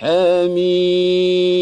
حميم.